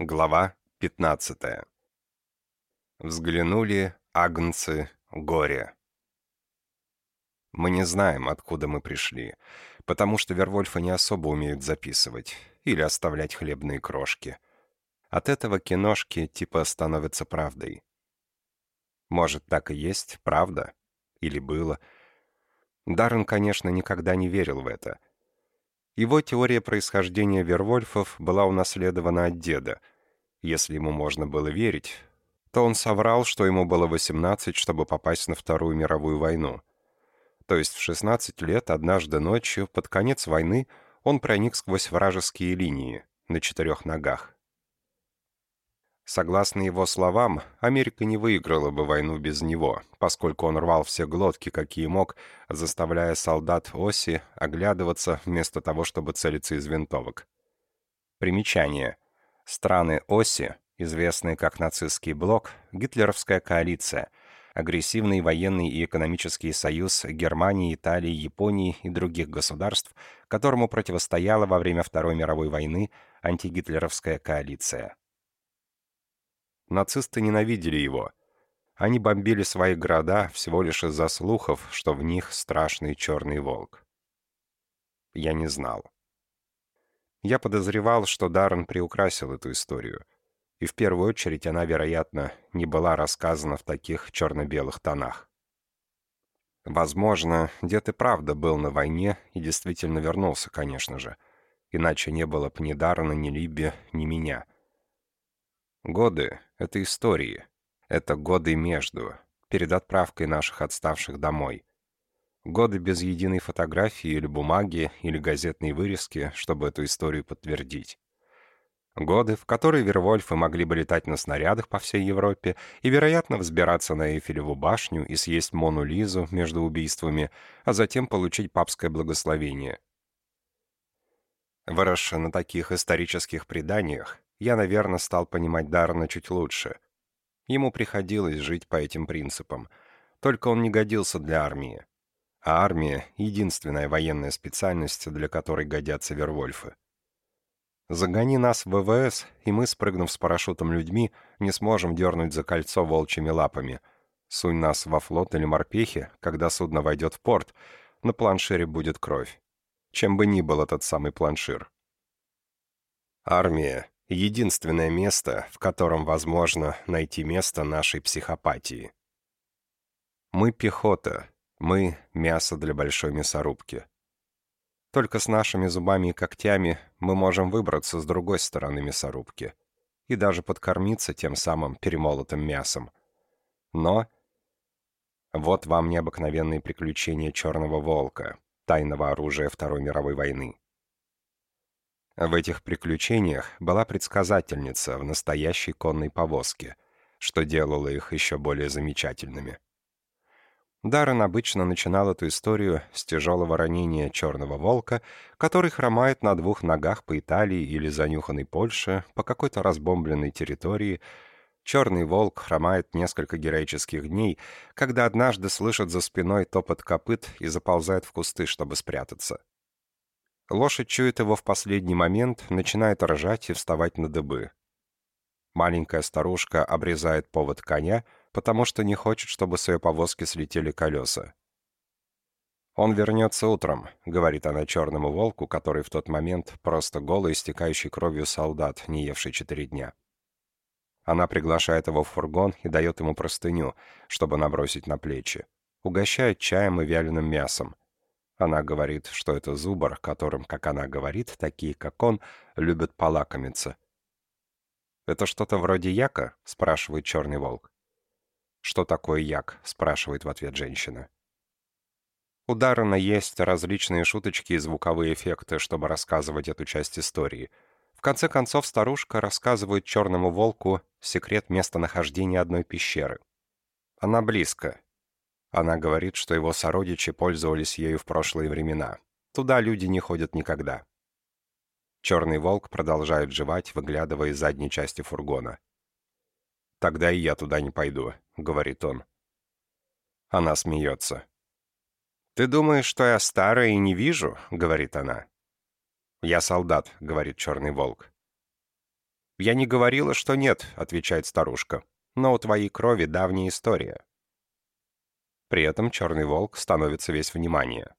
Глава 15. Взглянули агнцы горе. Мы не знаем, откуда мы пришли, потому что Вервольфы не особо умеют записывать или оставлять хлебные крошки. От этого киношки типа становятся правдой. Может, так и есть, правда? Или было? Даррен, конечно, никогда не верил в это — его теория происхождения Вервольфов была унаследована от деда. Если ему можно было верить, то он соврал, что ему было 18, чтобы попасть на Вторую мировую войну. То есть в 16 лет, однажды ночью, под конец войны, он проник сквозь вражеские линии на четырех ногах. Согласно его словам, Америка не выиграла бы войну без него, поскольку он рвал все глотки, какие мог, заставляя солдат оси оглядываться вместо того, чтобы целиться из винтовок. Примечание. Страны оси, известные как нацистский блок, гитлеровская коалиция, агрессивный военный и экономический союз Германии, Италии, Японии и других государств, которому противостояла во время Второй мировой войны антигитлеровская коалиция. Нацисты ненавидели его. Они бомбили свои города всего лишь из-за слухов, что в них страшный черный волк. Я не знал. Я подозревал, что Даррен приукрасил эту историю. И в первую очередь она, вероятно, не была рассказана в таких черно-белых тонах. Возможно, дед и правда был на войне и действительно вернулся, конечно же. Иначе не было бы ни Даррена, ни Либби, ни меня — Годы — это истории. Это годы между, перед отправкой наших отставших домой. Годы без единой фотографии или бумаги, или газетной вырезки, чтобы эту историю подтвердить. Годы, в которые Вервольфы могли бы летать на снарядах по всей Европе и, вероятно, взбираться на Эйфелеву башню и съесть Мону Лизу между убийствами, а затем получить папское благословение. Выросший на таких исторических преданиях, я, наверное, стал понимать Дарна чуть лучше. Ему приходилось жить по этим принципам. Только он не годился для армии. А армия — единственная военная специальность, для которой годятся Вервольфы. Загони нас в ВВС, и мы, спрыгнув с парашютом людьми, не сможем дернуть за кольцо волчьими лапами. Сунь нас во флот или морпехи, когда судно войдет в порт, на планшире будет кровь. Чем бы ни был этот самый планшир. Армия единственное место, в котором возможно найти место нашей психопатии. Мы пехота, мы мясо для большой мясорубки. Только с нашими зубами и когтями мы можем выбраться с другой стороны мясорубки и даже подкормиться тем самым перемолотым мясом. Но вот вам необыкновенные приключения Черного Волка, тайного оружия Второй мировой войны. В этих приключениях была предсказательница в настоящей конной повозке, что делало их еще более замечательными. Даррен обычно начинал эту историю с тяжелого ранения черного волка, который хромает на двух ногах по Италии или занюханной Польше, по какой-то разбомбленной территории. Черный волк хромает несколько героических дней, когда однажды слышит за спиной топот копыт и заползает в кусты, чтобы спрятаться. Лошадь чует его в последний момент, начинает ржать и вставать на дыбы. Маленькая старушка обрезает повод коня, потому что не хочет, чтобы с ее повозки слетели колеса. «Он вернется утром», — говорит она черному волку, который в тот момент просто голый, истекающий кровью солдат, не евший четыре дня. Она приглашает его в фургон и дает ему простыню, чтобы набросить на плечи. Угощает чаем и вяленым мясом. Она говорит, что это зубр, которым, как она говорит, такие, как он, любят полакомиться. «Это что-то вроде яка?» — спрашивает черный волк. «Что такое як?» — спрашивает в ответ женщина. У Даррена есть различные шуточки и звуковые эффекты, чтобы рассказывать эту часть истории. В конце концов, старушка рассказывает черному волку секрет местонахождения одной пещеры. Она близко, она говорит, что его сородичи пользовались ею в прошлые времена. Туда люди не ходят никогда. Черный волк продолжает жевать, выглядывая из задней части фургона. «Тогда и я туда не пойду», — говорит он. Она смеется. «Ты думаешь, что я старая и не вижу?» — говорит она. «Я солдат», — говорит черный волк. «Я не говорила, что нет», — отвечает старушка. «Но у твоей крови давняя история». При этом черный волк становится весь внимание.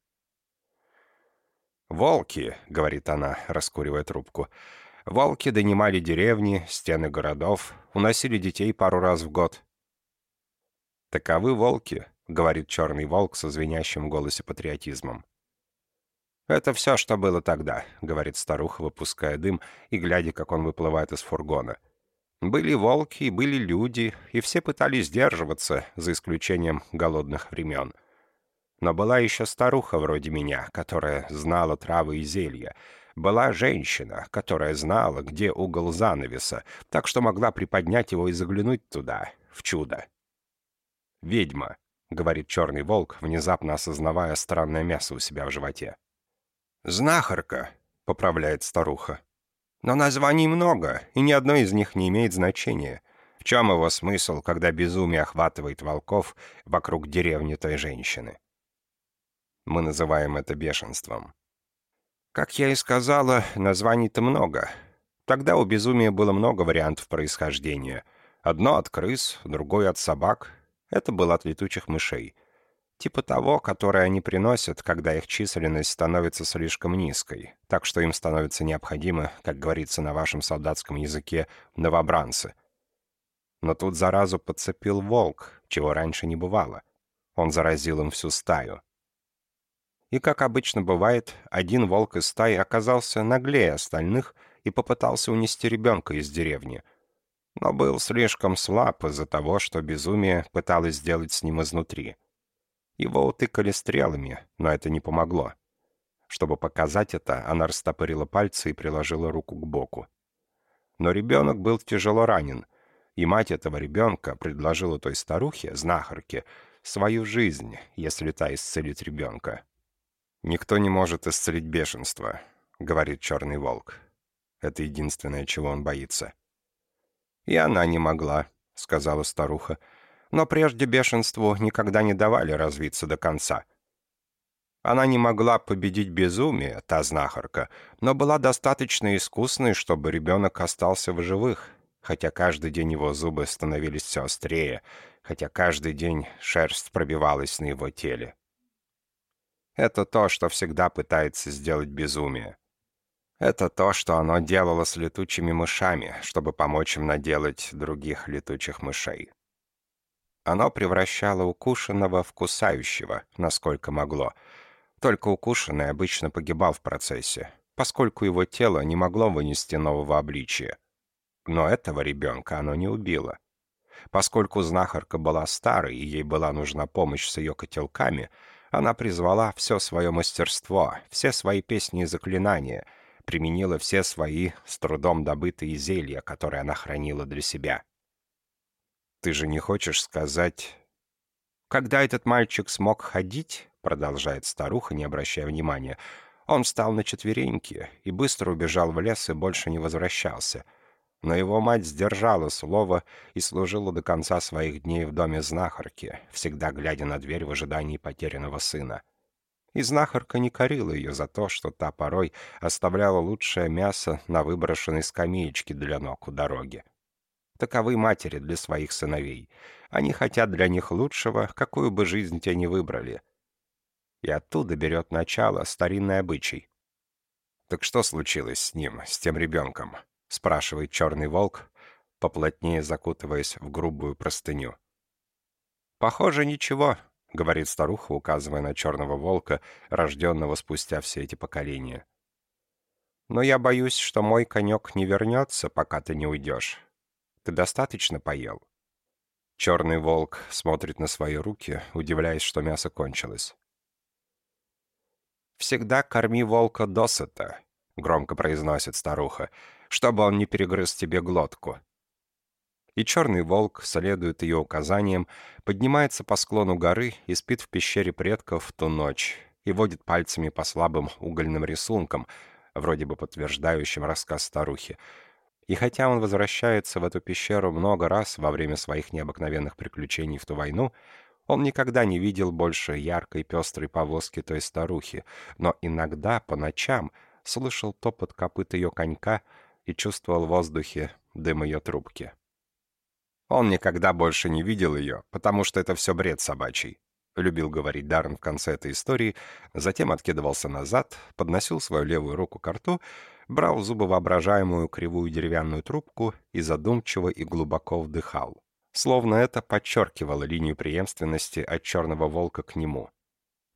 «Волки», — говорит она, раскуривая трубку, — «волки донимали деревни, стены городов, уносили детей пару раз в год». «Таковы волки», — говорит черный волк со звенящим в голосе патриотизмом. «Это все, что было тогда», — говорит старуха, выпуская дым и глядя, как он выплывает из фургона. «Были волки, были люди, и все пытались сдерживаться, за исключением голодных времен. Но была еще старуха вроде меня, которая знала травы и зелья. Была женщина, которая знала, где угол занавеса, так что могла приподнять его и заглянуть туда, в чудо. «Ведьма», — говорит черный волк, внезапно осознавая странное мясо у себя в животе. «Знахарка», — поправляет старуха. «Но названий много, и ни одно из них не имеет значения. В чем его смысл, когда безумие охватывает волков вокруг деревни той женщины?» Мы называем это бешенством. Как я и сказала, названий-то много. Тогда у безумия было много вариантов происхождения. Одно от крыс, другое от собак. Это было от летучих мышей — Типа того, которое они приносят, когда их численность становится слишком низкой, так что им становится необходимо, как говорится на вашем солдатском языке, новобранцы. Но тут заразу подцепил волк, чего раньше не бывало. Он заразил им всю стаю. И, как обычно бывает, один волк из стаи оказался наглее остальных и попытался унести ребенка из деревни. Но был слишком слаб из-за того, что безумие пыталось сделать с ним изнутри — его утыкали стрелами, но это не помогло. Чтобы показать это, она растопырила пальцы и приложила руку к боку. Но ребенок был тяжело ранен, и мать этого ребенка предложила той старухе, знахарке, свою жизнь, если та исцелит ребенка. «Никто не может исцелить бешенство», — говорит черный волк. Это единственное, чего он боится. «И она не могла», — сказала старуха но прежде бешенству никогда не давали развиться до конца. Она не могла победить безумие, та знахарка, но была достаточно искусной, чтобы ребенок остался в живых, хотя каждый день его зубы становились все острее, хотя каждый день шерсть пробивалась на его теле. Это то, что всегда пытается сделать безумие. Это то, что оно делало с летучими мышами, чтобы помочь им наделать других летучих мышей. Оно превращало укушенного в кусающего, насколько могло. Только укушенный обычно погибал в процессе, поскольку его тело не могло вынести нового обличия. Но этого ребенка оно не убило. Поскольку знахарка была старой и ей была нужна помощь с ее котелками, она призвала все свое мастерство, все свои песни и заклинания, применила все свои с трудом добытые зелья, которые она хранила для себя. Ты же не хочешь сказать...» «Когда этот мальчик смог ходить, — продолжает старуха, не обращая внимания, — он встал на четвереньки и быстро убежал в лес и больше не возвращался. Но его мать сдержала слово и служила до конца своих дней в доме знахарки, всегда глядя на дверь в ожидании потерянного сына. И знахарка не корила ее за то, что та порой оставляла лучшее мясо на выброшенной скамеечке для ног у дороги. Таковы матери для своих сыновей. Они хотят для них лучшего, какую бы жизнь те ни выбрали. И оттуда берет начало старинный обычай. «Так что случилось с ним, с тем ребенком?» — спрашивает черный волк, поплотнее закутываясь в грубую простыню. «Похоже, ничего», — говорит старуха, указывая на черного волка, рожденного спустя все эти поколения. «Но я боюсь, что мой конек не вернется, пока ты не уйдешь. Ты достаточно поел?» Черный волк смотрит на свои руки, удивляясь, что мясо кончилось. «Всегда корми волка досыта», — громко произносит старуха, «чтобы он не перегрыз тебе глотку». И черный волк, следует ее указаниям, поднимается по склону горы и спит в пещере предков в ту ночь и водит пальцами по слабым угольным рисункам, вроде бы подтверждающим рассказ старухи, и хотя он возвращается в эту пещеру много раз во время своих необыкновенных приключений в ту войну, он никогда не видел больше яркой пестрой повозки той старухи, но иногда по ночам слышал топот копыт ее конька и чувствовал в воздухе дым ее трубки. Он никогда больше не видел ее, потому что это все бред собачий. Любил говорить Даррен в конце этой истории, затем откидывался назад, подносил свою левую руку к рту, брал в зубы воображаемую кривую деревянную трубку и задумчиво и глубоко вдыхал. Словно это подчеркивало линию преемственности от черного волка к нему.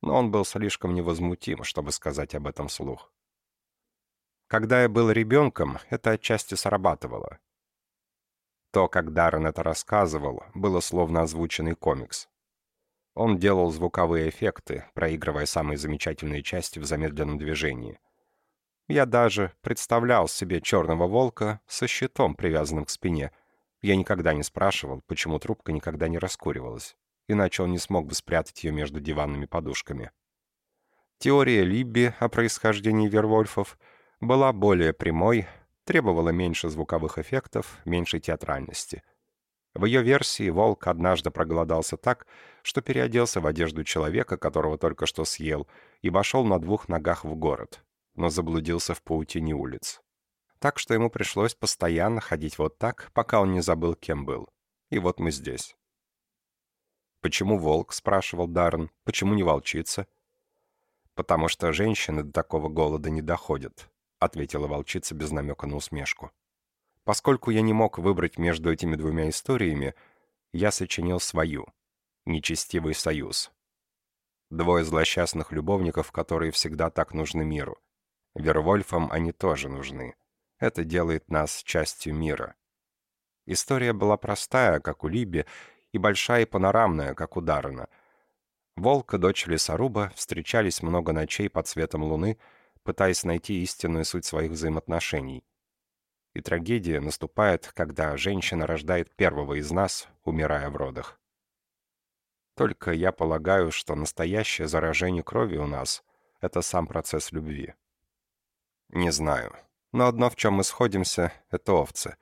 Но он был слишком невозмутим, чтобы сказать об этом вслух. Когда я был ребенком, это отчасти срабатывало. То, как Даррен это рассказывал, было словно озвученный комикс. Он делал звуковые эффекты, проигрывая самые замечательные части в замедленном движении. Я даже представлял себе черного волка со щитом, привязанным к спине. Я никогда не спрашивал, почему трубка никогда не раскуривалась, иначе он не смог бы спрятать ее между диванными подушками. Теория Либби о происхождении Вервольфов была более прямой, требовала меньше звуковых эффектов, меньшей театральности. В ее версии волк однажды проголодался так, что переоделся в одежду человека, которого только что съел, и вошел на двух ногах в город, но заблудился в паутине улиц. Так что ему пришлось постоянно ходить вот так, пока он не забыл, кем был. И вот мы здесь. «Почему волк?» — спрашивал Даррен. «Почему не волчица?» «Потому что женщины до такого голода не доходят», — ответила волчица без намека на усмешку. «Поскольку я не мог выбрать между этими двумя историями, я сочинил свою. Нечестивый союз. Двое злосчастных любовников, которые всегда так нужны миру. Вервольфам они тоже нужны. Это делает нас частью мира. История была простая, как у Либи, и большая и панорамная, как у Даррена. Волк и дочь лесоруба встречались много ночей под светом луны, пытаясь найти истинную суть своих взаимоотношений. И трагедия наступает, когда женщина рождает первого из нас, умирая в родах. Только я полагаю, что настоящее заражение крови у нас — это сам процесс любви. Не знаю. Но одно, в чем мы сходимся, — это овцы.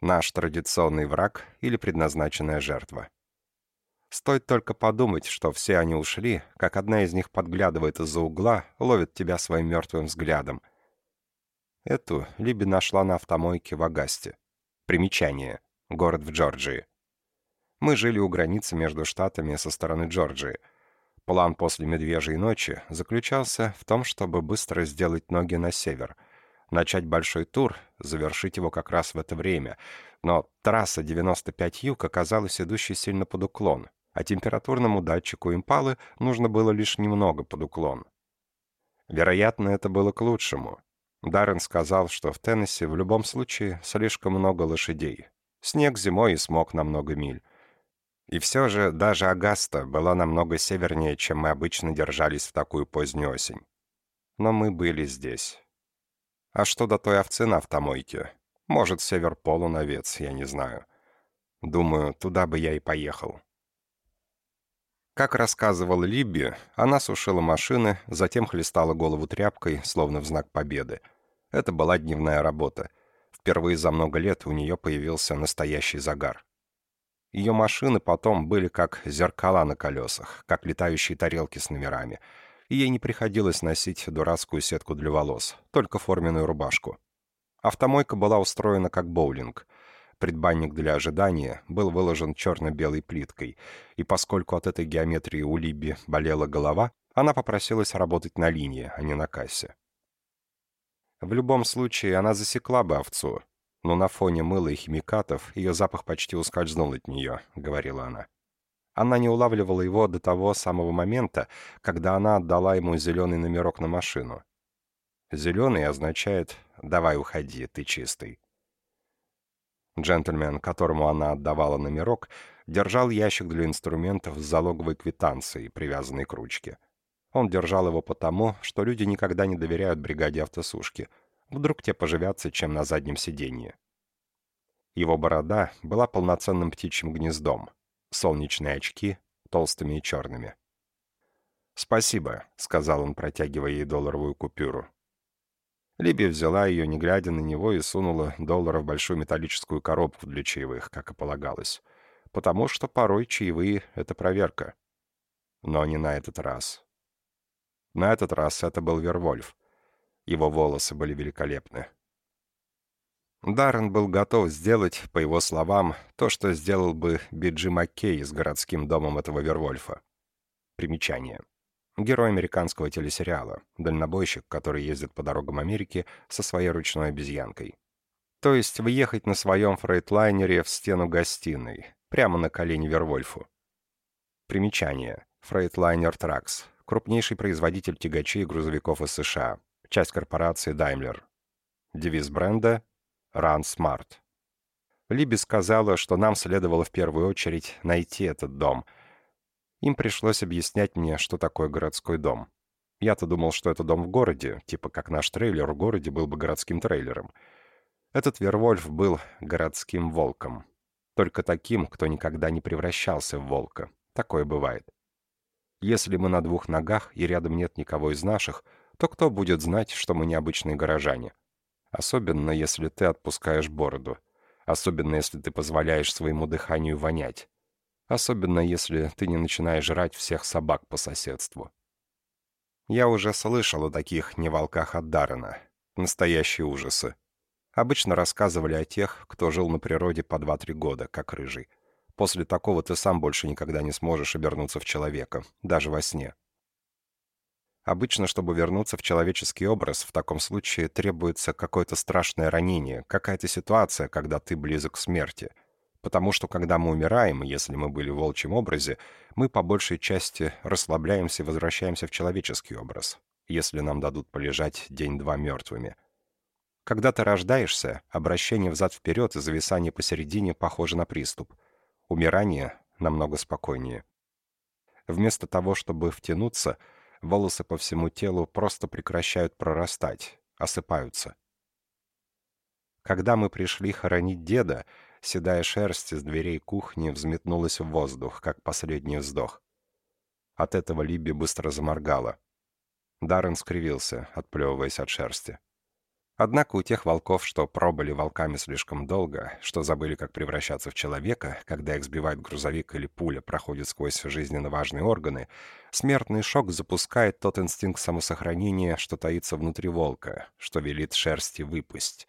Наш традиционный враг или предназначенная жертва. Стоит только подумать, что все они ушли, как одна из них подглядывает из-за угла, ловит тебя своим мертвым взглядом. Эту Либи нашла на автомойке в Агасте. Примечание. Город в Джорджии. Мы жили у границы между штатами со стороны Джорджии. План после «Медвежьей ночи» заключался в том, чтобы быстро сделать ноги на север, начать большой тур, завершить его как раз в это время, но трасса 95 юг оказалась идущей сильно под уклон, а температурному датчику импалы нужно было лишь немного под уклон. Вероятно, это было к лучшему. Даррен сказал, что в Теннесси в любом случае слишком много лошадей. Снег зимой и смог на много миль. И все же даже Агаста была намного севернее, чем мы обычно держались в такую позднюю осень. Но мы были здесь. А что до той овцы на автомойке? Может, север полунавец, я не знаю. Думаю, туда бы я и поехал. Как рассказывал Либби, она сушила машины, затем хлестала голову тряпкой, словно в знак победы. Это была дневная работа. Впервые за много лет у нее появился настоящий загар. Ее машины потом были как зеркала на колесах, как летающие тарелки с номерами. И ей не приходилось носить дурацкую сетку для волос, только форменную рубашку. Автомойка была устроена как боулинг. Предбанник для ожидания был выложен черно-белой плиткой, и поскольку от этой геометрии у Либби болела голова, она попросилась работать на линии, а не на кассе. В любом случае, она засекла бы овцу, но на фоне мыла и химикатов ее запах почти ускользнул от нее, — говорила она. Она не улавливала его до того самого момента, когда она отдала ему зеленый номерок на машину. Зеленый означает «давай уходи, ты чистый». Джентльмен, которому она отдавала номерок, держал ящик для инструментов с залоговой квитанцией, привязанной к ручке. Он держал его потому, что люди никогда не доверяют бригаде автосушки. Вдруг те поживятся, чем на заднем сиденье. Его борода была полноценным птичьим гнездом. Солнечные очки толстыми и черными. «Спасибо», — сказал он, протягивая ей долларовую купюру. Либи взяла ее, не глядя на него, и сунула доллары в большую металлическую коробку для чаевых, как и полагалось. Потому что порой чаевые — это проверка. Но не на этот раз. На этот раз это был Вервольф. Его волосы были великолепны. Даррен был готов сделать, по его словам, то, что сделал бы Биджи Маккей с городским домом этого Вервольфа. Примечание. Герой американского телесериала, дальнобойщик, который ездит по дорогам Америки со своей ручной обезьянкой. То есть въехать на своем фрейтлайнере в стену гостиной, прямо на колени Вервольфу. Примечание. Фрейтлайнер Тракс, крупнейший производитель тягачей и грузовиков из США, часть корпорации Daimler. Девиз бренда Run Smart. Либи сказала, что нам следовало в первую очередь найти этот дом. Им пришлось объяснять мне, что такое городской дом. Я-то думал, что это дом в городе, типа как наш трейлер в городе был бы городским трейлером. Этот Вервольф был городским волком. Только таким, кто никогда не превращался в волка. Такое бывает. Если мы на двух ногах и рядом нет никого из наших, то кто будет знать, что мы необычные горожане? Особенно, если ты отпускаешь бороду. Особенно, если ты позволяешь своему дыханию вонять. Особенно, если ты не начинаешь жрать всех собак по соседству. Я уже слышал о таких неволках от Даррена. Настоящие ужасы. Обычно рассказывали о тех, кто жил на природе по 2-3 года, как рыжий. После такого ты сам больше никогда не сможешь обернуться в человека, даже во сне. Обычно, чтобы вернуться в человеческий образ, в таком случае требуется какое-то страшное ранение, какая-то ситуация, когда ты близок к смерти. Потому что, когда мы умираем, если мы были в волчьем образе, мы по большей части расслабляемся и возвращаемся в человеческий образ, если нам дадут полежать день-два мертвыми. Когда ты рождаешься, обращение взад-вперед и зависание посередине похоже на приступ. Умирание намного спокойнее. Вместо того, чтобы втянуться — волосы по всему телу просто прекращают прорастать, осыпаются. Когда мы пришли хоронить деда, седая шерсть из дверей кухни взметнулась в воздух, как последний вздох. От этого Либи быстро заморгала. Даррен скривился, отплевываясь от шерсти. Однако у тех волков, что пробыли волками слишком долго, что забыли, как превращаться в человека, когда их сбивает грузовик или пуля проходит сквозь жизненно важные органы, смертный шок запускает тот инстинкт самосохранения, что таится внутри волка, что велит шерсти выпасть.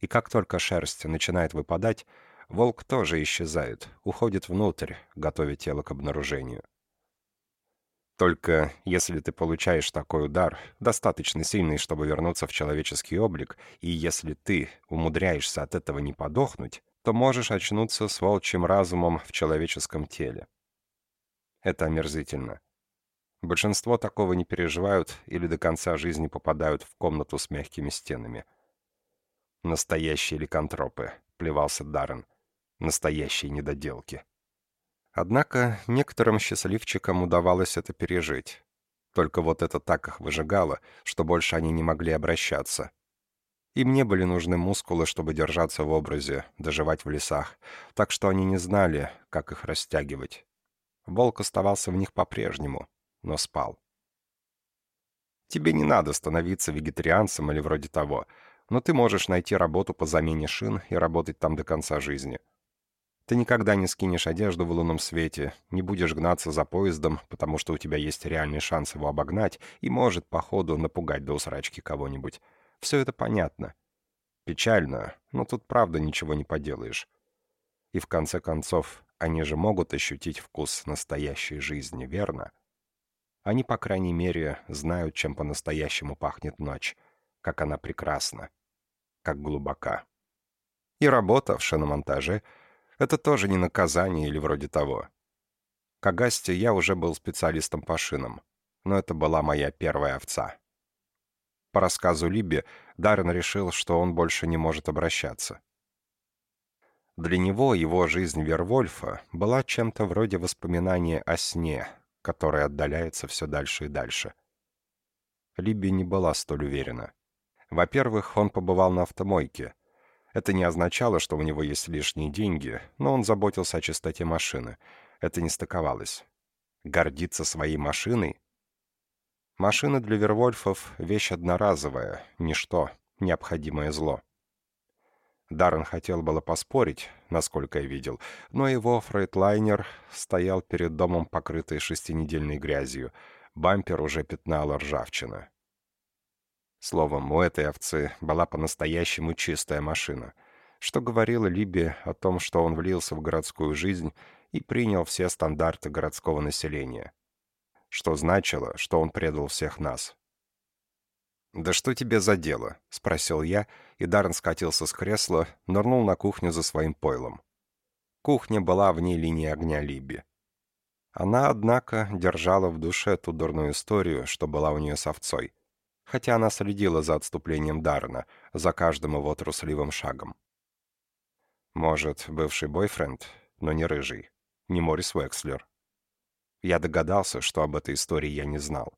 И как только шерсть начинает выпадать, волк тоже исчезает, уходит внутрь, готовя тело к обнаружению. Только если ты получаешь такой удар, достаточно сильный, чтобы вернуться в человеческий облик, и если ты умудряешься от этого не подохнуть, то можешь очнуться с волчьим разумом в человеческом теле. Это омерзительно. Большинство такого не переживают или до конца жизни попадают в комнату с мягкими стенами. «Настоящие ликантропы», — плевался Даррен. «Настоящие недоделки». Однако некоторым счастливчикам удавалось это пережить. Только вот это так их выжигало, что больше они не могли обращаться. Им не были нужны мускулы, чтобы держаться в образе, доживать в лесах, так что они не знали, как их растягивать. Волк оставался в них по-прежнему, но спал. Тебе не надо становиться вегетарианцем или вроде того, но ты можешь найти работу по замене шин и работать там до конца жизни. Ты никогда не скинешь одежду в лунном свете, не будешь гнаться за поездом, потому что у тебя есть реальный шанс его обогнать и может, по ходу, напугать до усрачки кого-нибудь. Все это понятно. Печально, но тут правда ничего не поделаешь. И в конце концов, они же могут ощутить вкус настоящей жизни, верно? Они, по крайней мере, знают, чем по-настоящему пахнет ночь, как она прекрасна, как глубока. И работа в шиномонтаже — это тоже не наказание или вроде того. К Агасте я уже был специалистом по шинам, но это была моя первая овца. По рассказу Либби, Даррен решил, что он больше не может обращаться. Для него его жизнь Вервольфа была чем-то вроде воспоминания о сне, которое отдаляется все дальше и дальше. Либби не была столь уверена. Во-первых, он побывал на автомойке, это не означало, что у него есть лишние деньги, но он заботился о чистоте машины. Это не стыковалось. Гордиться своей машиной? Машина для Вервольфов — вещь одноразовая, ничто, необходимое зло. Даррен хотел было поспорить, насколько я видел, но его фрейтлайнер стоял перед домом, покрытый шестинедельной грязью. Бампер уже пятнала ржавчина. Словом, у этой овцы была по-настоящему чистая машина. что говорила Либби о том, что он влился в городскую жизнь и принял все стандарты городского населения. Что значило, что он предал всех нас. «Да что тебе за дело?» — спросил я, и Даррен скатился с кресла, нырнул на кухню за своим пойлом. Кухня была вне линии огня Либби. Она, однако, держала в душе ту дурную историю, что была у нее с овцой. Хотя она следила за отступлением Даррена, за каждым его трусливым шагом. Может, бывший бойфренд, но не рыжий, не Морис Векслер. Я догадался, что об этой истории я не знал.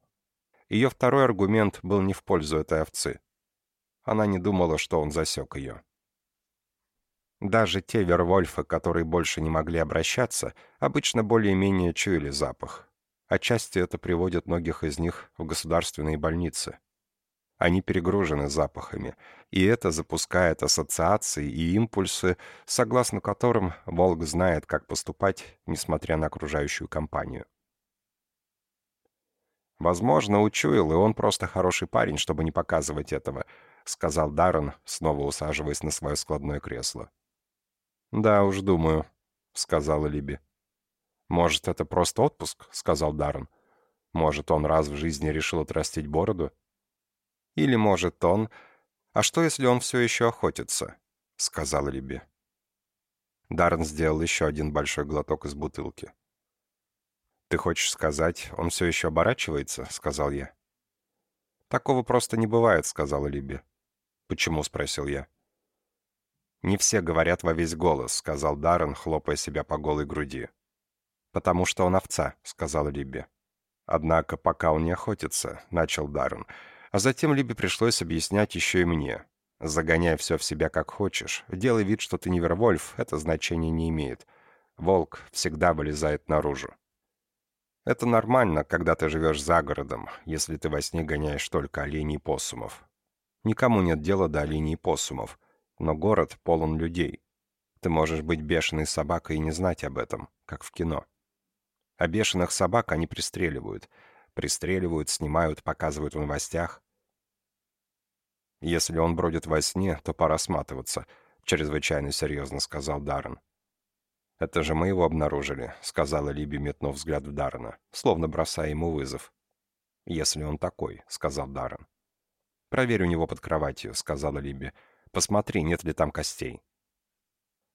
Ее второй аргумент был не в пользу этой овцы. Она не думала, что он засек ее. Даже те вервольфы, которые больше не могли обращаться, обычно более-менее чуяли запах. Отчасти это приводит многих из них в государственные больницы. Они перегружены запахами, и это запускает ассоциации и импульсы, согласно которым волк знает, как поступать, несмотря на окружающую компанию. «Возможно, учуял, и он просто хороший парень, чтобы не показывать этого», — сказал Даррен, снова усаживаясь на свое складное кресло. «Да уж, думаю», — сказала Либи. «Может, это просто отпуск?» — сказал Даррен. «Может, он раз в жизни решил отрастить бороду?» Или, может, он... А что, если он все еще охотится?» — сказала Либи. Даррен сделал еще один большой глоток из бутылки. «Ты хочешь сказать, он все еще оборачивается?» — сказал я. «Такого просто не бывает», — сказала Либи. «Почему?» — спросил я. «Не все говорят во весь голос», — сказал Даррен, хлопая себя по голой груди. «Потому что он овца», — сказала Либи. «Однако, пока он не охотится», — начал Даррен, — а затем Либе пришлось объяснять еще и мне. Загоняй все в себя как хочешь. Делай вид, что ты не Вервольф, это значения не имеет. Волк всегда вылезает наружу. Это нормально, когда ты живешь за городом, если ты во сне гоняешь только оленей и посумов. Никому нет дела до оленей и посумов, но город полон людей. Ты можешь быть бешеной собакой и не знать об этом, как в кино. А бешеных собак они пристреливают. Пристреливают, снимают, показывают в новостях. «Если он бродит во сне, то пора сматываться», — чрезвычайно серьезно сказал Даррен. «Это же мы его обнаружили», — сказала Либи, метнув взгляд в Даррена, словно бросая ему вызов. «Если он такой», — сказал Даррен. «Проверь у него под кроватью», — сказала Либи. «Посмотри, нет ли там костей».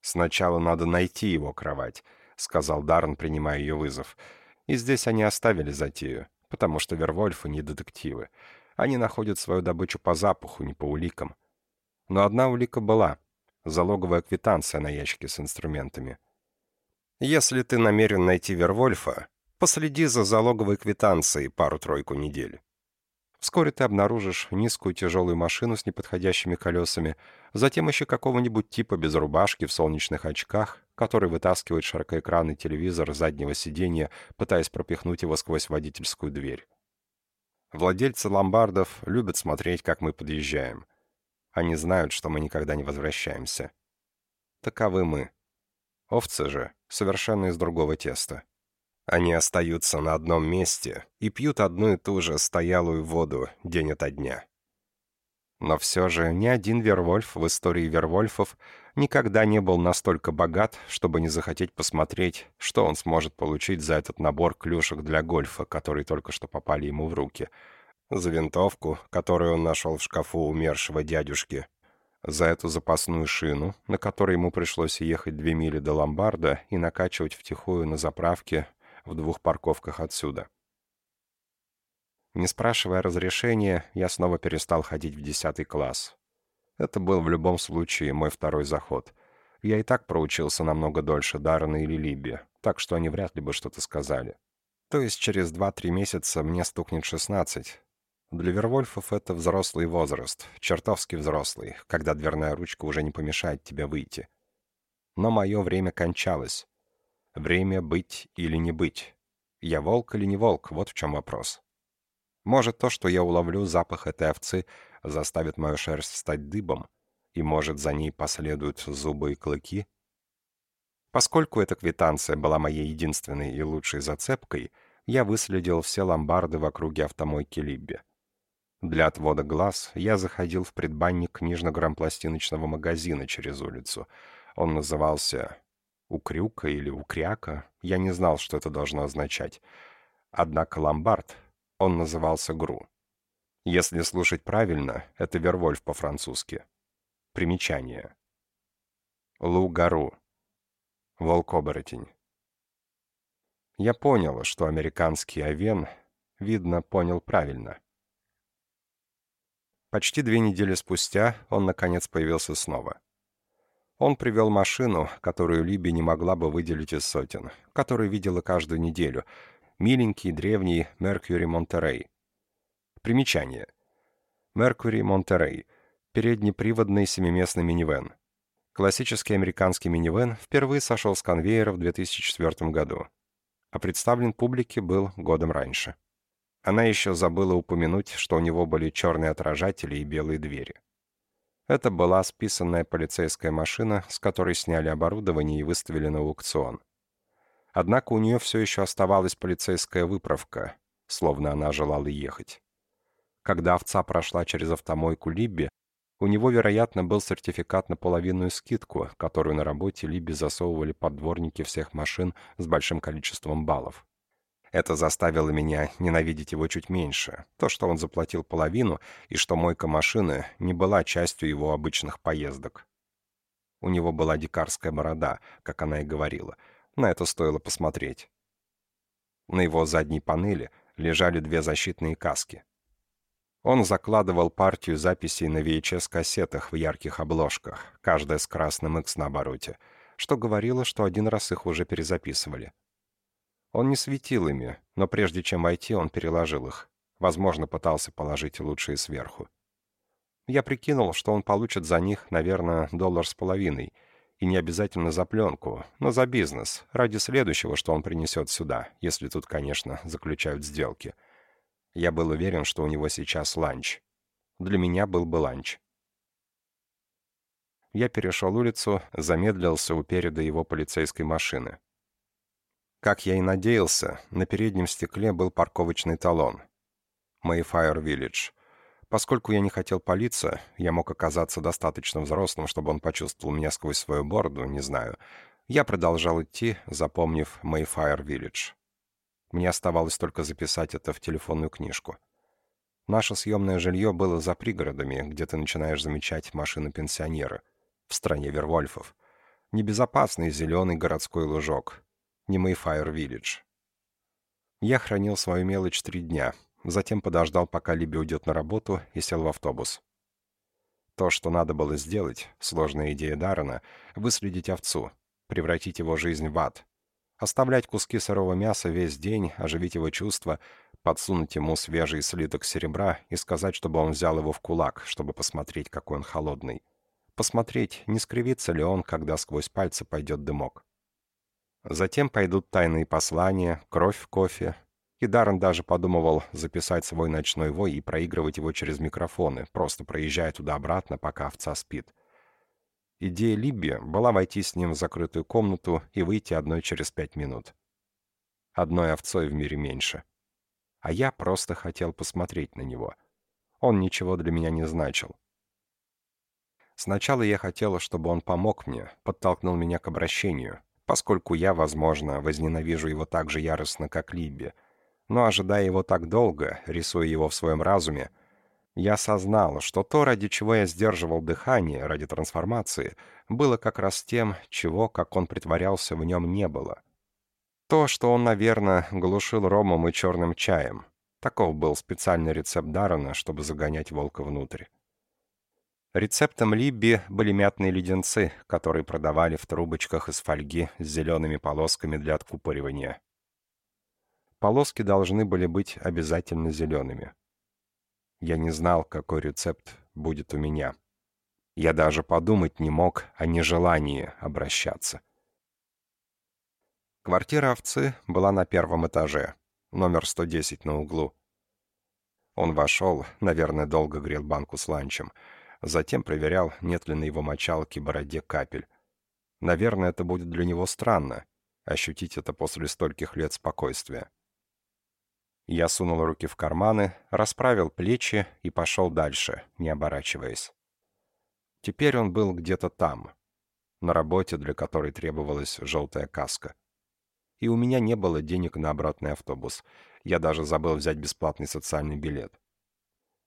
«Сначала надо найти его кровать», — сказал Даррен, принимая ее вызов. «И здесь они оставили затею, потому что Вервольфы не детективы. Они находят свою добычу по запаху, не по уликам. Но одна улика была — залоговая квитанция на ящике с инструментами. Если ты намерен найти Вервольфа, последи за залоговой квитанцией пару-тройку недель. Вскоре ты обнаружишь низкую тяжелую машину с неподходящими колесами, затем еще какого-нибудь типа без рубашки в солнечных очках, который вытаскивает широкоэкранный телевизор с заднего сиденья, пытаясь пропихнуть его сквозь водительскую дверь. Владельцы ломбардов любят смотреть, как мы подъезжаем. Они знают, что мы никогда не возвращаемся. Таковы мы. Овцы же совершенно из другого теста. Они остаются на одном месте и пьют одну и ту же стоялую воду день ото дня. Но все же ни один Вервольф в истории Вервольфов никогда не был настолько богат, чтобы не захотеть посмотреть, что он сможет получить за этот набор клюшек для гольфа, которые только что попали ему в руки, за винтовку, которую он нашел в шкафу умершего дядюшки, за эту запасную шину, на которой ему пришлось ехать две мили до ломбарда и накачивать втихую на заправке в двух парковках отсюда. Не спрашивая разрешения, я снова перестал ходить в десятый класс. Это был в любом случае мой второй заход. Я и так проучился намного дольше Даррена или Либи, так что они вряд ли бы что-то сказали. То есть через два-три месяца мне стукнет шестнадцать. Для Вервольфов это взрослый возраст, чертовски взрослый, когда дверная ручка уже не помешает тебе выйти. Но мое время кончалось. Время быть или не быть. Я волк или не волк, вот в чем вопрос. Может, то, что я уловлю запах этой овцы, заставит мою шерсть стать дыбом, и, может, за ней последуют зубы и клыки? Поскольку эта квитанция была моей единственной и лучшей зацепкой, я выследил все ломбарды в округе автомойки Либби. Для отвода глаз я заходил в предбанник книжно-грампластиночного магазина через улицу. Он назывался «Укрюка» или «Укряка». Я не знал, что это должно означать. Однако ломбард, он назывался «Гру». Если слушать правильно, это Вервольф по-французски. Примечание. Лу-Гару. Волк-оборотень. Я понял, что американский овен, видно, понял правильно. Почти две недели спустя он, наконец, появился снова. Он привел машину, которую Либи не могла бы выделить из сотен, которую видела каждую неделю. Миленький, древний Меркьюри Монтерей. Примечание. Меркьюри Монтерей. Переднеприводный семиместный минивэн. Классический американский минивэн впервые сошел с конвейера в 2004 году, а представлен публике был годом раньше. Она еще забыла упомянуть, что у него были черные отражатели и белые двери. Это была списанная полицейская машина, с которой сняли оборудование и выставили на аукцион. Однако у нее все еще оставалась полицейская выправка, словно она желала ехать. Когда овца прошла через автомойку Либби, у него, вероятно, был сертификат на половинную скидку, которую на работе Либби засовывали под дворники всех машин с большим количеством баллов. Это заставило меня ненавидеть его чуть меньше. То, что он заплатил половину, и что мойка машины не была частью его обычных поездок. У него была дикарская борода, как она и говорила. На это стоило посмотреть. На его задней панели лежали две защитные каски. Он закладывал партию записей на VHS-кассетах в ярких обложках, каждая с красным X на обороте, что говорило, что один раз их уже перезаписывали. Он не светил ими, но прежде чем войти, он переложил их. Возможно, пытался положить лучшие сверху. Я прикинул, что он получит за них, наверное, доллар с половиной. И не обязательно за пленку, но за бизнес, ради следующего, что он принесет сюда, если тут, конечно, заключают сделки. Я был уверен, что у него сейчас ланч. Для меня был бы ланч. Я перешел улицу, замедлился у переда его полицейской машины. Как я и надеялся, на переднем стекле был парковочный талон. Mayfire Village. Поскольку я не хотел палиться, я мог оказаться достаточно взрослым, чтобы он почувствовал меня сквозь свою бороду, не знаю. Я продолжал идти, запомнив Mayfire Village. Мне оставалось только записать это в телефонную книжку. Наше съемное жилье было за пригородами, где ты начинаешь замечать машины пенсионера. В стране Вервольфов. Небезопасный зеленый городской лужок не Mayfire Village. Я хранил свою мелочь три дня, затем подождал, пока Либи уйдет на работу, и сел в автобус. То, что надо было сделать, сложная идея Даррена, выследить овцу, превратить его жизнь в ад, оставлять куски сырого мяса весь день, оживить его чувства, подсунуть ему свежий слиток серебра и сказать, чтобы он взял его в кулак, чтобы посмотреть, какой он холодный. Посмотреть, не скривится ли он, когда сквозь пальцы пойдет дымок. Затем пойдут тайные послания, кровь в кофе. И Даррен даже подумывал записать свой ночной вой и проигрывать его через микрофоны, просто проезжая туда-обратно, пока овца спит. Идея Либби была войти с ним в закрытую комнату и выйти одной через пять минут. Одной овцой в мире меньше. А я просто хотел посмотреть на него. Он ничего для меня не значил. Сначала я хотела, чтобы он помог мне, подтолкнул меня к обращению, поскольку я, возможно, возненавижу его так же яростно, как Либби. Но ожидая его так долго, рисуя его в своем разуме, я осознал, что то, ради чего я сдерживал дыхание, ради трансформации, было как раз тем, чего, как он притворялся, в нем не было. То, что он, наверное, глушил ромом и черным чаем. Таков был специальный рецепт Даррена, чтобы загонять волка внутрь. Рецептом Либби были мятные леденцы, которые продавали в трубочках из фольги с зелеными полосками для откупоривания. Полоски должны были быть обязательно зелеными. Я не знал, какой рецепт будет у меня. Я даже подумать не мог о нежелании обращаться. Квартира овцы была на первом этаже, номер 110 на углу. Он вошел, наверное, долго грел банку с ланчем — Затем проверял, нет ли на его мочалке бороде капель. Наверное, это будет для него странно, ощутить это после стольких лет спокойствия. Я сунул руки в карманы, расправил плечи и пошел дальше, не оборачиваясь. Теперь он был где-то там, на работе, для которой требовалась желтая каска. И у меня не было денег на обратный автобус. Я даже забыл взять бесплатный социальный билет.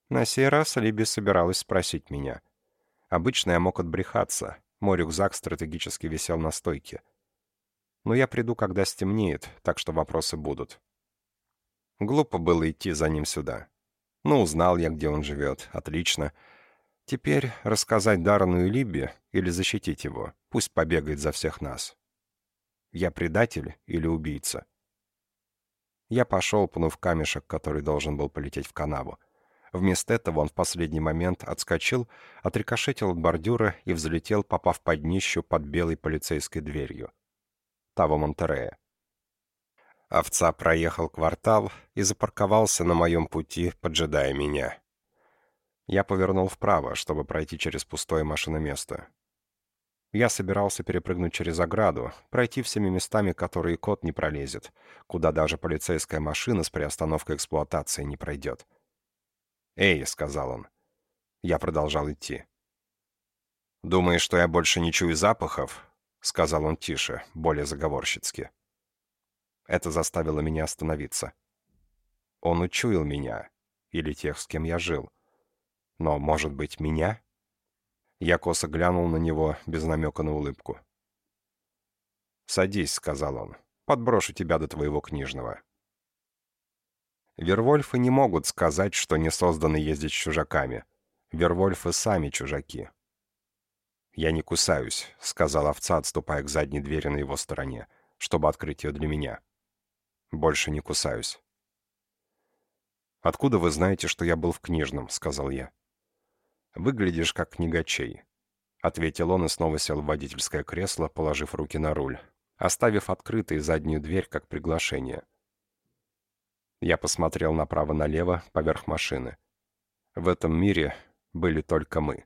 На сей раз Либи собиралась спросить меня. Обычно я мог отбрехаться. Мой рюкзак стратегически висел на стойке. Но я приду, когда стемнеет, так что вопросы будут. Глупо было идти за ним сюда. Ну, узнал я, где он живет. Отлично. Теперь рассказать Даррену и Либби или защитить его. Пусть побегает за всех нас. Я предатель или убийца? Я пошел, пнув камешек, который должен был полететь в канаву. Вместо этого он в последний момент отскочил, отрикошетил от бордюра и взлетел, попав под днищу под белой полицейской дверью. Таво Монтерея. Овца проехал квартал и запарковался на моем пути, поджидая меня. Я повернул вправо, чтобы пройти через пустое машиноместо. Я собирался перепрыгнуть через ограду, пройти всеми местами, которые кот не пролезет, куда даже полицейская машина с приостановкой эксплуатации не пройдет. «Эй», — сказал он. Я продолжал идти. «Думаешь, что я больше не чую запахов?» — сказал он тише, более заговорщицки. Это заставило меня остановиться. Он учуял меня, или тех, с кем я жил. Но, может быть, меня? Я косо глянул на него, без намека на улыбку. «Садись», — сказал он, — «подброшу тебя до твоего книжного». Вервольфы не могут сказать, что не созданы ездить с чужаками. Вервольфы сами чужаки. «Я не кусаюсь», — сказал овца, отступая к задней двери на его стороне, чтобы открыть ее для меня. Больше не кусаюсь. «Откуда вы знаете, что я был в книжном?» — сказал я. «Выглядишь как книгачей», — ответил он и снова сел в водительское кресло, положив руки на руль, оставив открытой заднюю дверь как приглашение. Я посмотрел направо-налево, поверх машины. В этом мире были только мы.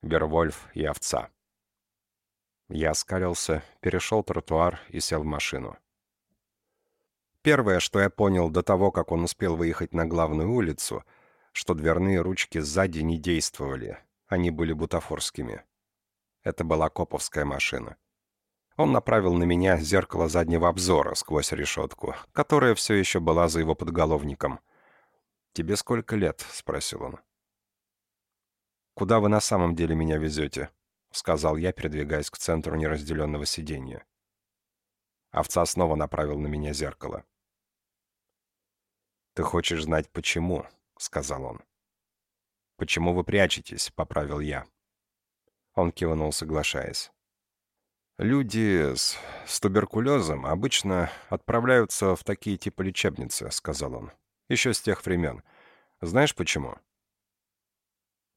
Вервольф и овца. Я оскалился, перешел тротуар и сел в машину. Первое, что я понял до того, как он успел выехать на главную улицу, что дверные ручки сзади не действовали, они были бутафорскими. Это была коповская машина. Он направил на меня зеркало заднего обзора сквозь решетку, которая все еще была за его подголовником. «Тебе сколько лет?» — спросил он. «Куда вы на самом деле меня везете?» — сказал я, передвигаясь к центру неразделенного сиденья. Овца снова направил на меня зеркало. «Ты хочешь знать, почему?» — сказал он. «Почему вы прячетесь?» — поправил я. Он кивнул, соглашаясь. «Люди с, с туберкулезом обычно отправляются в такие типа лечебницы», — сказал он. «Еще с тех времен. Знаешь почему?»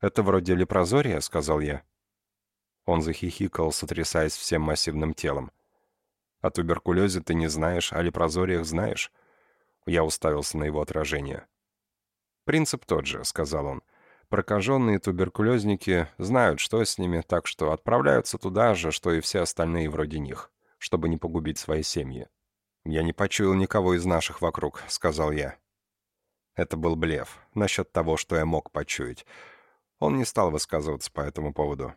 «Это вроде лепрозория», — сказал я. Он захихикал, сотрясаясь всем массивным телом. «О туберкулезе ты не знаешь, о лепрозориях знаешь?» Я уставился на его отражение. «Принцип тот же», — сказал он. «Прокаженные туберкулезники знают, что с ними, так что отправляются туда же, что и все остальные вроде них, чтобы не погубить свои семьи». «Я не почуял никого из наших вокруг», — сказал я. Это был блеф, насчет того, что я мог почуять. Он не стал высказываться по этому поводу.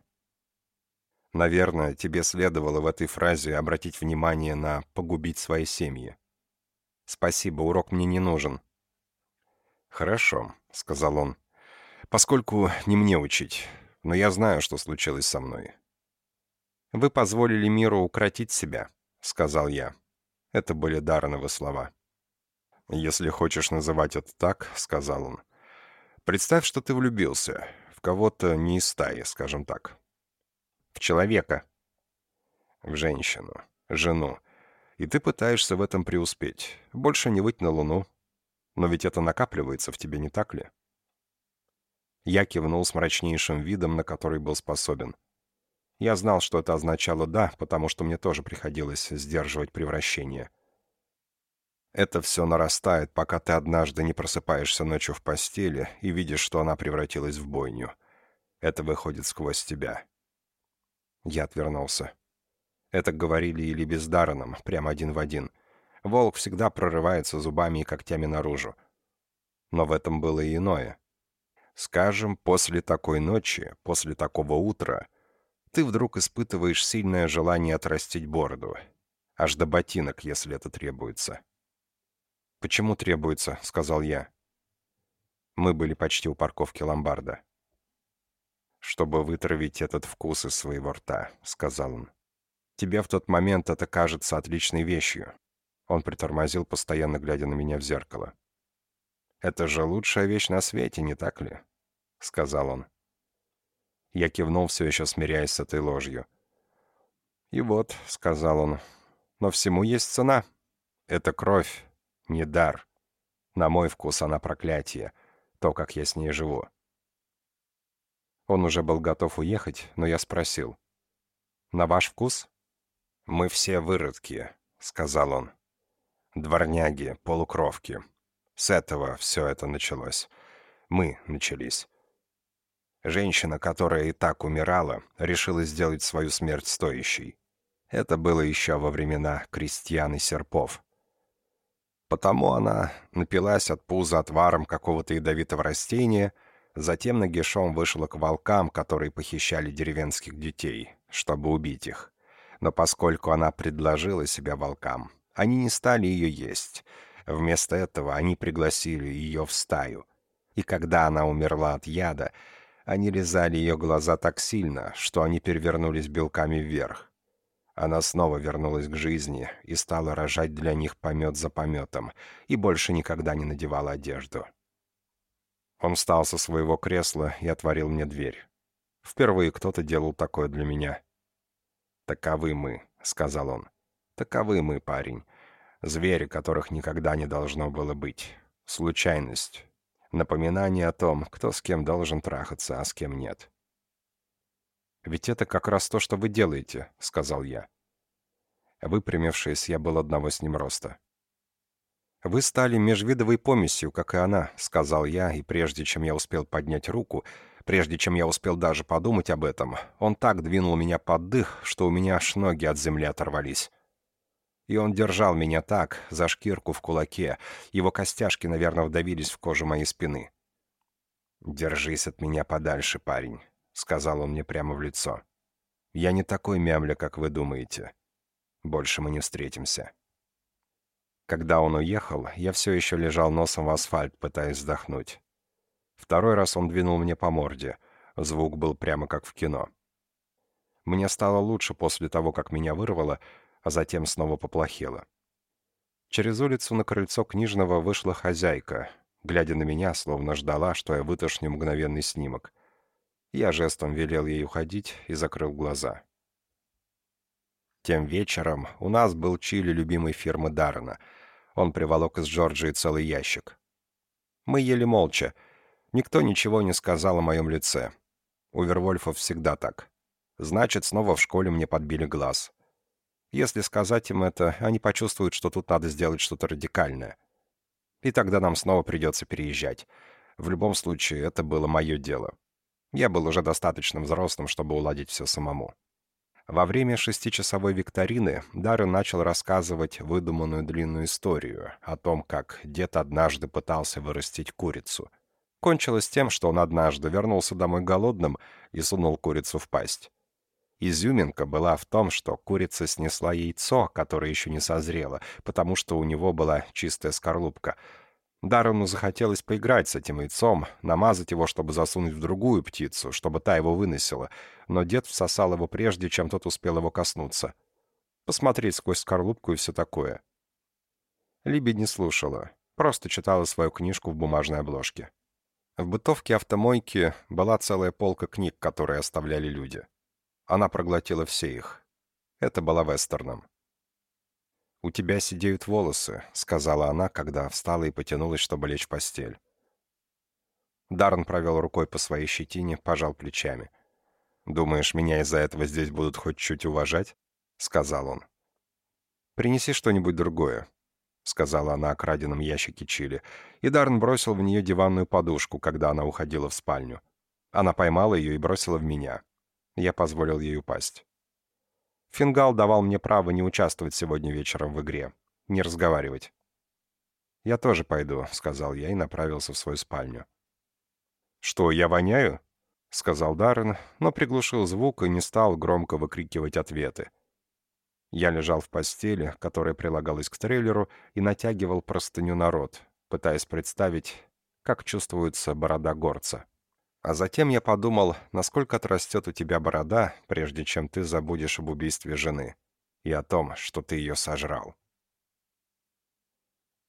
Наверное, тебе следовало в этой фразе обратить внимание на «погубить свои семьи». «Спасибо, урок мне не нужен». «Хорошо», — сказал он, — «поскольку не мне учить, но я знаю, что случилось со мной». «Вы позволили миру укротить себя», — сказал я. Это были Дарреновы слова. «Если хочешь называть это так», — сказал он, — «представь, что ты влюбился в кого-то не из стаи, скажем так. В человека. В женщину, жену, и ты пытаешься в этом преуспеть. Больше не выйти на Луну. Но ведь это накапливается в тебе, не так ли? Я кивнул с мрачнейшим видом, на который был способен. Я знал, что это означало «да», потому что мне тоже приходилось сдерживать превращение. Это все нарастает, пока ты однажды не просыпаешься ночью в постели и видишь, что она превратилась в бойню. Это выходит сквозь тебя. Я отвернулся. Это говорили или бездарном, прямо один в один. Волк всегда прорывается зубами и когтями наружу. Но в этом было и иное. Скажем, после такой ночи, после такого утра, ты вдруг испытываешь сильное желание отрастить бороду. Аж до ботинок, если это требуется. «Почему требуется?» — сказал я. Мы были почти у парковки ломбарда. «Чтобы вытравить этот вкус из своего рта», — сказал он. «Тебе в тот момент это кажется отличной вещью». Он притормозил, постоянно глядя на меня в зеркало. «Это же лучшая вещь на свете, не так ли?» — сказал он. Я кивнул, все еще смиряясь с этой ложью. «И вот», — сказал он, — «но всему есть цена. Это кровь, не дар. На мой вкус она проклятие, то, как я с ней живу». Он уже был готов уехать, но я спросил. «На ваш вкус?» «Мы все выродки», — сказал он. «Дворняги, полукровки. С этого все это началось. Мы начались. Женщина, которая и так умирала, решила сделать свою смерть стоящей. Это было еще во времена крестьян и серпов. Потому она напилась от пуза отваром какого-то ядовитого растения, затем нагишом вышла к волкам, которые похищали деревенских детей, чтобы убить их. Но поскольку она предложила себя волкам, они не стали ее есть. Вместо этого они пригласили ее в стаю. И когда она умерла от яда, они лизали ее глаза так сильно, что они перевернулись белками вверх. Она снова вернулась к жизни и стала рожать для них помет за пометом, и больше никогда не надевала одежду. Он встал со своего кресла и отворил мне дверь. Впервые кто-то делал такое для меня. «Таковы мы», — сказал он. «Таковы мы, парень. Звери, которых никогда не должно было быть. Случайность. Напоминание о том, кто с кем должен трахаться, а с кем нет. «Ведь это как раз то, что вы делаете», — сказал я. Выпрямившись, я был одного с ним роста. «Вы стали межвидовой помесью, как и она», — сказал я, и прежде чем я успел поднять руку, прежде чем я успел даже подумать об этом, он так двинул меня под дых, что у меня аж ноги от земли оторвались. И он держал меня так, за шкирку в кулаке. Его костяшки, наверное, вдавились в кожу моей спины. «Держись от меня подальше, парень», — сказал он мне прямо в лицо. «Я не такой мямля, как вы думаете. Больше мы не встретимся». Когда он уехал, я все еще лежал носом в асфальт, пытаясь вздохнуть. Второй раз он двинул мне по морде. Звук был прямо как в кино. Мне стало лучше после того, как меня вырвало, а затем снова поплохело. Через улицу на крыльцо книжного вышла хозяйка, глядя на меня, словно ждала, что я вытошню мгновенный снимок. Я жестом велел ей уходить и закрыл глаза. Тем вечером у нас был чили любимой фирмы Даррена. Он приволок из Джорджии целый ящик. Мы ели молча. Никто ничего не сказал о моем лице. У Вервольфов всегда так. Значит, снова в школе мне подбили глаз. Если сказать им это, они почувствуют, что тут надо сделать что-то радикальное. И тогда нам снова придется переезжать. В любом случае, это было мое дело. Я был уже достаточно взрослым, чтобы уладить все самому. Во время шестичасовой викторины Даррен начал рассказывать выдуманную длинную историю о том, как дед однажды пытался вырастить курицу. Кончилось тем, что он однажды вернулся домой голодным и сунул курицу в пасть. Изюминка была в том, что курица снесла яйцо, которое еще не созрело, потому что у него была чистая скорлупка. Даррену захотелось поиграть с этим яйцом, намазать его, чтобы засунуть в другую птицу, чтобы та его выносила, но дед всосал его прежде, чем тот успел его коснуться. Посмотреть сквозь скорлупку и все такое. Либи не слушала, просто читала свою книжку в бумажной обложке. В бытовке автомойки была целая полка книг, которые оставляли люди. Она проглотила все их. Это была вестерном. «У тебя сидеют волосы», — сказала она, когда встала и потянулась, чтобы лечь в постель. Даррен провел рукой по своей щетине, пожал плечами. «Думаешь, меня из-за этого здесь будут хоть чуть уважать?» — сказал он. «Принеси что-нибудь другое», — сказала она о краденом ящике чили, и Даррен бросил в нее диванную подушку, когда она уходила в спальню. Она поймала ее и бросила в меня. Я позволил ей упасть. Фингал давал мне право не участвовать сегодня вечером в игре, не разговаривать. «Я тоже пойду», — сказал я и направился в свою спальню. «Что, я воняю?» — сказал Даррен, но приглушил звук и не стал громко выкрикивать ответы. Я лежал в постели, которая прилагалась к трейлеру, и натягивал простыню на рот, пытаясь представить, как чувствуется борода горца. А затем я подумал, насколько отрастет у тебя борода, прежде чем ты забудешь об убийстве жены и о том, что ты ее сожрал.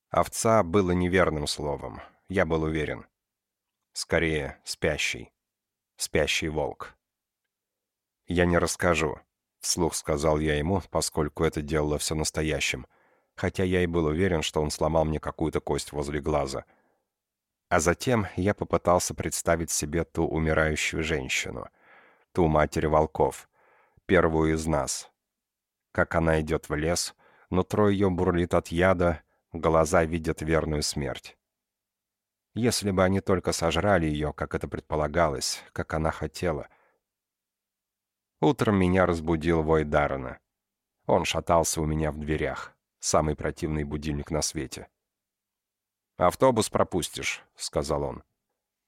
Овца было неверным словом, я был уверен. Скорее, спящий. Спящий волк. «Я не расскажу», — вслух сказал я ему, поскольку это делало все настоящим, хотя я и был уверен, что он сломал мне какую-то кость возле глаза — а затем я попытался представить себе ту умирающую женщину, ту матерь волков, первую из нас. Как она идет в лес, нутро ее бурлит от яда, глаза видят верную смерть. Если бы они только сожрали ее, как это предполагалось, как она хотела. Утром меня разбудил вой Даррена. Он шатался у меня в дверях. Самый противный будильник на свете. «Автобус пропустишь», — сказал он.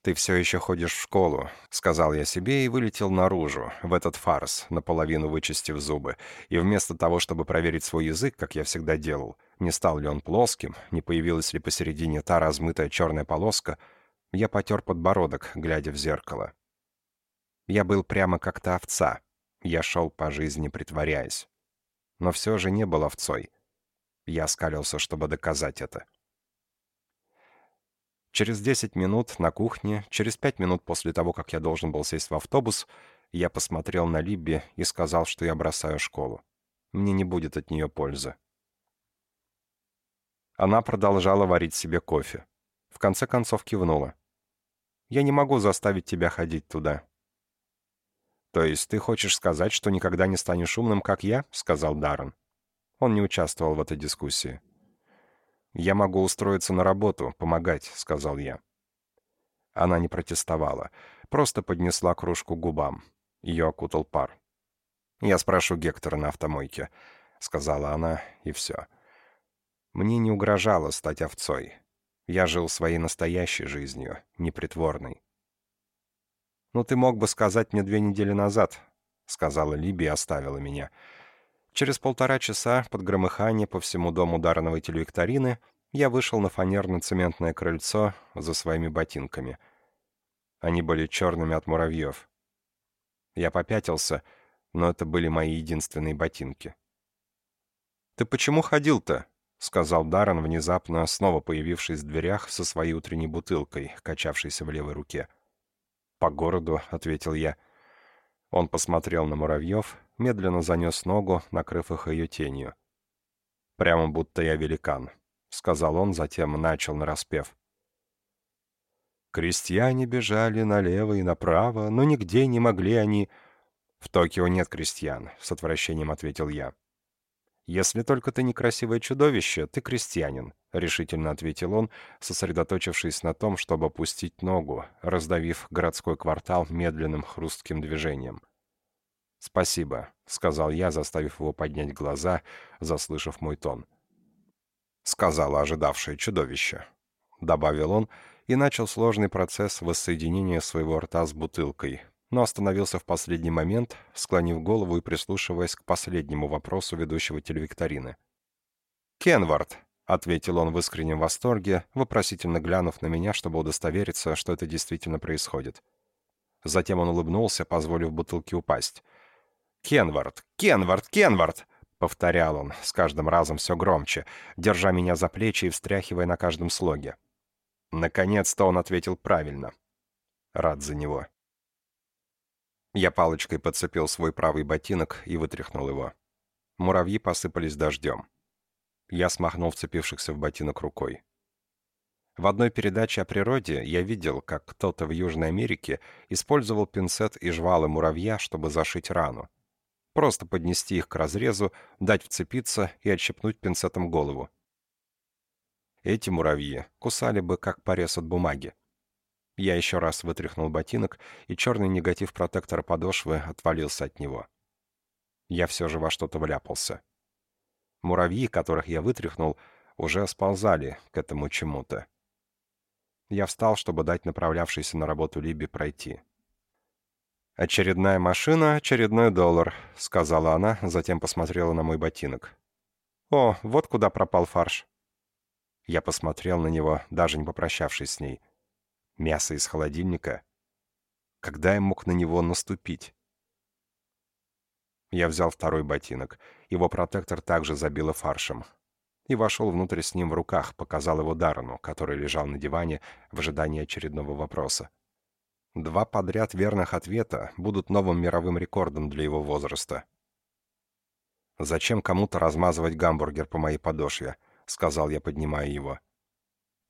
«Ты все еще ходишь в школу», — сказал я себе и вылетел наружу, в этот фарс, наполовину вычистив зубы, и вместо того, чтобы проверить свой язык, как я всегда делал, не стал ли он плоским, не появилась ли посередине та размытая черная полоска, я потер подбородок, глядя в зеркало. Я был прямо как та овца. Я шел по жизни, притворяясь. Но все же не был овцой. Я скалился, чтобы доказать это. Через 10 минут на кухне, через 5 минут после того, как я должен был сесть в автобус, я посмотрел на Либби и сказал, что я бросаю школу. Мне не будет от нее пользы. Она продолжала варить себе кофе. В конце концов кивнула. «Я не могу заставить тебя ходить туда». «То есть ты хочешь сказать, что никогда не станешь умным, как я?» — сказал Даррен. Он не участвовал в этой дискуссии. «Я могу устроиться на работу, помогать», — сказал я. Она не протестовала, просто поднесла кружку к губам. Ее окутал пар. «Я спрошу Гектора на автомойке», — сказала она, и все. Мне не угрожало стать овцой. Я жил своей настоящей жизнью, непритворной. «Ну, ты мог бы сказать мне две недели назад», — сказала Либи и оставила меня. Через полтора часа под громыхание по всему дому Дарановой телевикторины я вышел на фанерно-цементное крыльцо за своими ботинками. Они были черными от муравьев. Я попятился, но это были мои единственные ботинки. «Ты почему ходил-то?» — сказал Даррен, внезапно снова появившись в дверях со своей утренней бутылкой, качавшейся в левой руке. «По городу», — ответил я. Он посмотрел на муравьев, медленно занес ногу, накрыв их ее тенью. «Прямо будто я великан», — сказал он, затем начал нараспев. Крестьяне бежали налево и направо, но нигде не могли они... «В Токио нет крестьян», — с отвращением ответил я. «Если только ты некрасивое чудовище, ты крестьянин», — решительно ответил он, сосредоточившись на том, чтобы опустить ногу, раздавив городской квартал медленным хрустким движением. «Спасибо», — сказал я, заставив его поднять глаза, заслышав мой тон. «Сказала ожидавшее чудовище», — добавил он, и начал сложный процесс воссоединения своего рта с бутылкой, но остановился в последний момент, склонив голову и прислушиваясь к последнему вопросу ведущего телевикторины. «Кенвард», — ответил он в искреннем восторге, вопросительно глянув на меня, чтобы удостовериться, что это действительно происходит. Затем он улыбнулся, позволив бутылке упасть. «Кенвард! Кенвард! Кенвард!» — повторял он, с каждым разом все громче, держа меня за плечи и встряхивая на каждом слоге. Наконец-то он ответил правильно. Рад за него. Я палочкой подцепил свой правый ботинок и вытряхнул его. Муравьи посыпались дождем. Я смахнул вцепившихся в ботинок рукой. В одной передаче о природе я видел, как кто-то в Южной Америке использовал пинцет и жвалы муравья, чтобы зашить рану. Просто поднести их к разрезу, дать вцепиться и отщепнуть пинцетом голову. Эти муравьи кусали бы, как порез от бумаги. Я еще раз вытряхнул ботинок, и черный негатив протектора подошвы отвалился от него. Я все же во что-то вляпался. Муравьи, которых я вытряхнул, уже сползали к этому чему-то. Я встал, чтобы дать направлявшейся на работу Либе пройти. «Очередная машина, очередной доллар», — сказала она, затем посмотрела на мой ботинок. «О, вот куда пропал фарш». Я посмотрел на него, даже не попрощавшись с ней. Мясо из холодильника. Когда я мог на него наступить? Я взял второй ботинок. Его протектор также забило фаршем. И вошел внутрь с ним в руках, показал его Даррену, который лежал на диване в ожидании очередного вопроса. Два подряд верных ответа будут новым мировым рекордом для его возраста. «Зачем кому-то размазывать гамбургер по моей подошве?» — сказал я, поднимая его.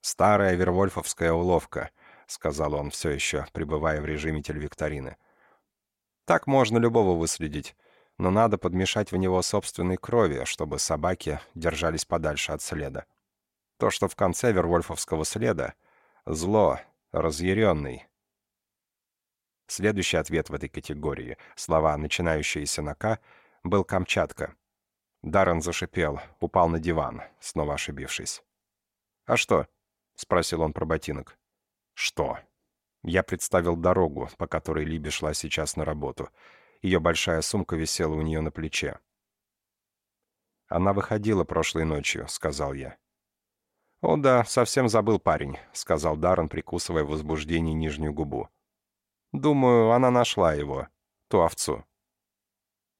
«Старая вервольфовская уловка», — сказал он все еще, пребывая в режиме телевикторины. «Так можно любого выследить, но надо подмешать в него собственной крови, чтобы собаки держались подальше от следа. То, что в конце вервольфовского следа — зло, разъяренный, Следующий ответ в этой категории, слова, начинающиеся на «К», был «Камчатка». Даррен зашипел, упал на диван, снова ошибившись. «А что?» — спросил он про ботинок. «Что?» Я представил дорогу, по которой Либи шла сейчас на работу. Ее большая сумка висела у нее на плече. «Она выходила прошлой ночью», — сказал я. «О да, совсем забыл парень», — сказал Даррен, прикусывая в возбуждении нижнюю губу. Думаю, она нашла его, ту овцу.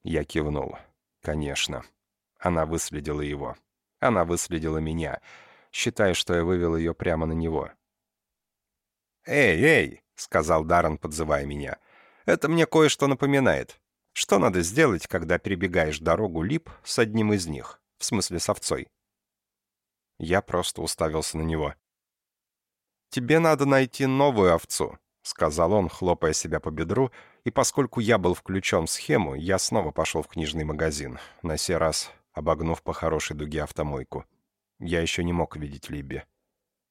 Я кивнул. Конечно. Она выследила его. Она выследила меня, считая, что я вывел ее прямо на него. «Эй, эй!» — сказал Даррен, подзывая меня. «Это мне кое-что напоминает. Что надо сделать, когда перебегаешь дорогу лип с одним из них? В смысле, с овцой?» Я просто уставился на него. «Тебе надо найти новую овцу. — сказал он, хлопая себя по бедру, и поскольку я был включен в схему, я снова пошел в книжный магазин, на сей раз обогнув по хорошей дуге автомойку. Я еще не мог видеть Либи.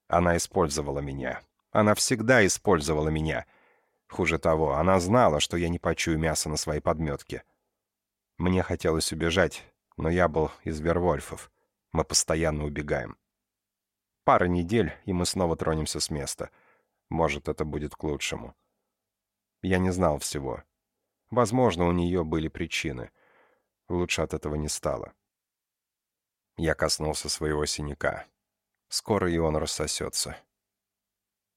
Она использовала меня. Она всегда использовала меня. Хуже того, она знала, что я не почую мясо на своей подметке. Мне хотелось убежать, но я был из Вервольфов. Мы постоянно убегаем. Пара недель, и мы снова тронемся с места — может, это будет к лучшему. Я не знал всего. Возможно, у нее были причины. Лучше от этого не стало. Я коснулся своего синяка. Скоро и он рассосется.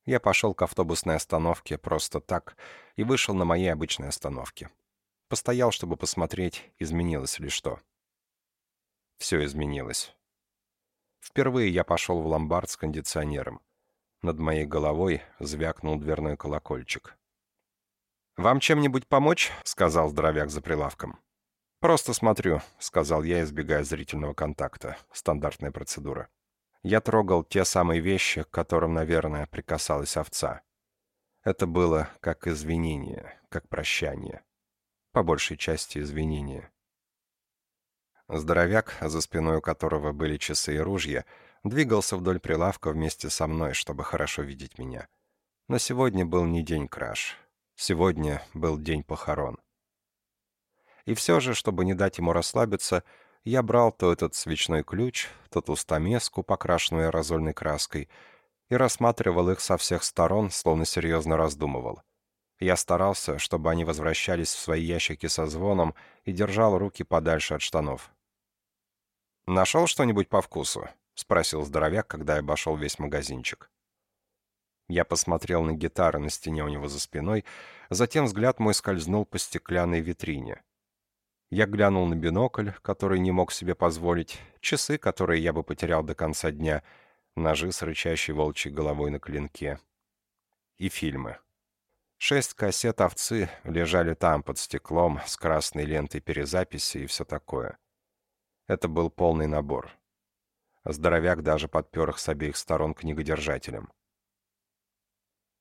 Я пошел к автобусной остановке просто так и вышел на моей обычной остановке. Постоял, чтобы посмотреть, изменилось ли что. Все изменилось. Впервые я пошел в ломбард с кондиционером. Над моей головой звякнул дверной колокольчик. «Вам чем-нибудь помочь?» — сказал здоровяк за прилавком. «Просто смотрю», — сказал я, избегая зрительного контакта. Стандартная процедура. Я трогал те самые вещи, к которым, наверное, прикасалась овца. Это было как извинение, как прощание. По большей части извинение. Здоровяк, за спиной у которого были часы и ружья, Двигался вдоль прилавка вместе со мной, чтобы хорошо видеть меня. Но сегодня был не день краш. Сегодня был день похорон. И все же, чтобы не дать ему расслабиться, я брал то этот свечной ключ, то ту стамеску, покрашенную аэрозольной краской, и рассматривал их со всех сторон, словно серьезно раздумывал. Я старался, чтобы они возвращались в свои ящики со звоном и держал руки подальше от штанов. «Нашел что-нибудь по вкусу?» — спросил здоровяк, когда я обошел весь магазинчик. Я посмотрел на гитары на стене у него за спиной, затем взгляд мой скользнул по стеклянной витрине. Я глянул на бинокль, который не мог себе позволить, часы, которые я бы потерял до конца дня, ножи с рычащей волчьей головой на клинке. И фильмы. Шесть кассет овцы лежали там под стеклом с красной лентой перезаписи и все такое. Это был полный набор. Здоровяк даже подпер их с обеих сторон книгодержателем.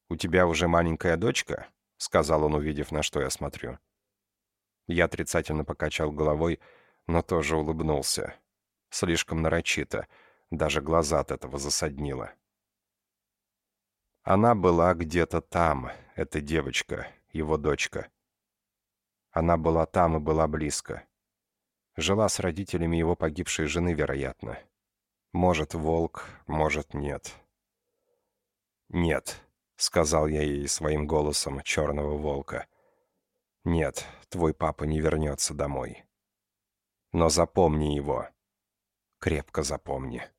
«У тебя уже маленькая дочка?» — сказал он, увидев, на что я смотрю. Я отрицательно покачал головой, но тоже улыбнулся. Слишком нарочито, даже глаза от этого засаднило. Она была где-то там, эта девочка, его дочка. Она была там и была близко. Жила с родителями его погибшей жены, вероятно. Может, волк, может, нет. «Нет», — сказал я ей своим голосом черного волка. «Нет, твой папа не вернется домой. Но запомни его. Крепко запомни».